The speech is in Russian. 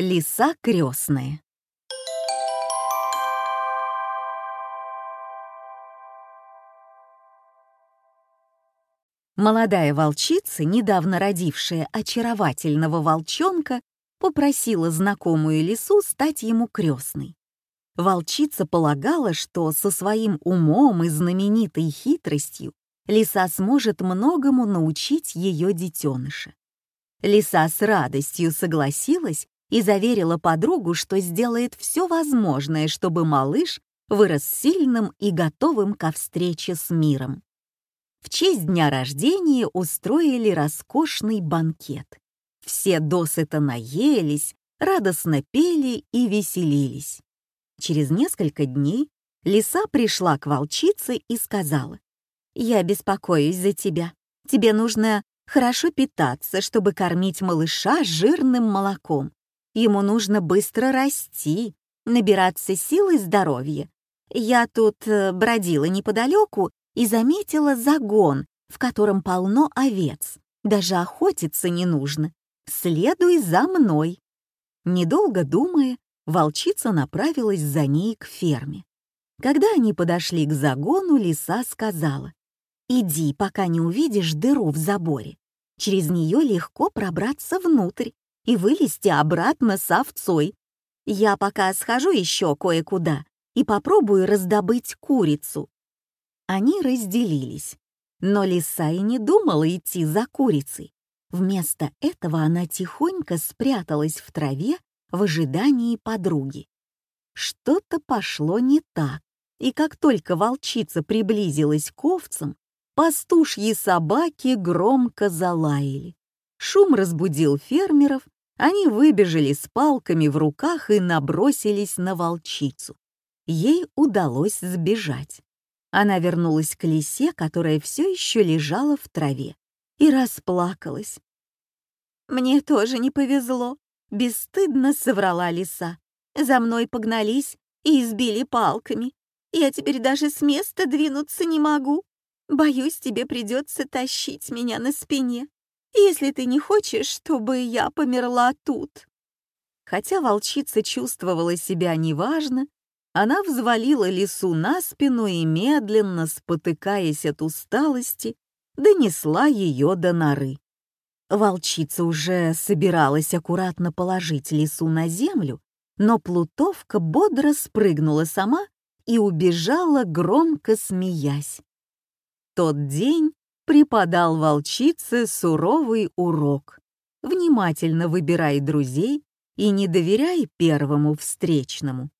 Лиса крестная. Молодая волчица, недавно родившая очаровательного волчонка, попросила знакомую лису стать ему крестной. Волчица полагала, что со своим умом и знаменитой хитростью лиса сможет многому научить ее детеныша. Лиса с радостью согласилась и заверила подругу, что сделает все возможное, чтобы малыш вырос сильным и готовым ко встрече с миром. В честь дня рождения устроили роскошный банкет. Все досыта наелись, радостно пели и веселились. Через несколько дней лиса пришла к волчице и сказала, «Я беспокоюсь за тебя. Тебе нужно хорошо питаться, чтобы кормить малыша жирным молоком. Ему нужно быстро расти, набираться сил и здоровья. Я тут э, бродила неподалеку и заметила загон, в котором полно овец. Даже охотиться не нужно. Следуй за мной. Недолго думая, волчица направилась за ней к ферме. Когда они подошли к загону, лиса сказала, «Иди, пока не увидишь дыру в заборе. Через нее легко пробраться внутрь и вылезти обратно с овцой. Я пока схожу еще кое-куда и попробую раздобыть курицу. Они разделились. Но лиса и не думала идти за курицей. Вместо этого она тихонько спряталась в траве в ожидании подруги. Что-то пошло не так, и как только волчица приблизилась к овцам, пастушьи собаки громко залаяли. Шум разбудил фермеров, они выбежали с палками в руках и набросились на волчицу. Ей удалось сбежать. Она вернулась к лисе, которая все еще лежала в траве, и расплакалась. «Мне тоже не повезло», — бесстыдно соврала лиса. «За мной погнались и избили палками. Я теперь даже с места двинуться не могу. Боюсь, тебе придется тащить меня на спине, если ты не хочешь, чтобы я померла тут». Хотя волчица чувствовала себя неважно, она взвалила лису на спину и, медленно спотыкаясь от усталости, донесла ее до норы. Волчица уже собиралась аккуратно положить лису на землю, но плутовка бодро спрыгнула сама и убежала, громко смеясь. Тот день преподал волчице суровый урок. Внимательно выбирай друзей и не доверяй первому встречному.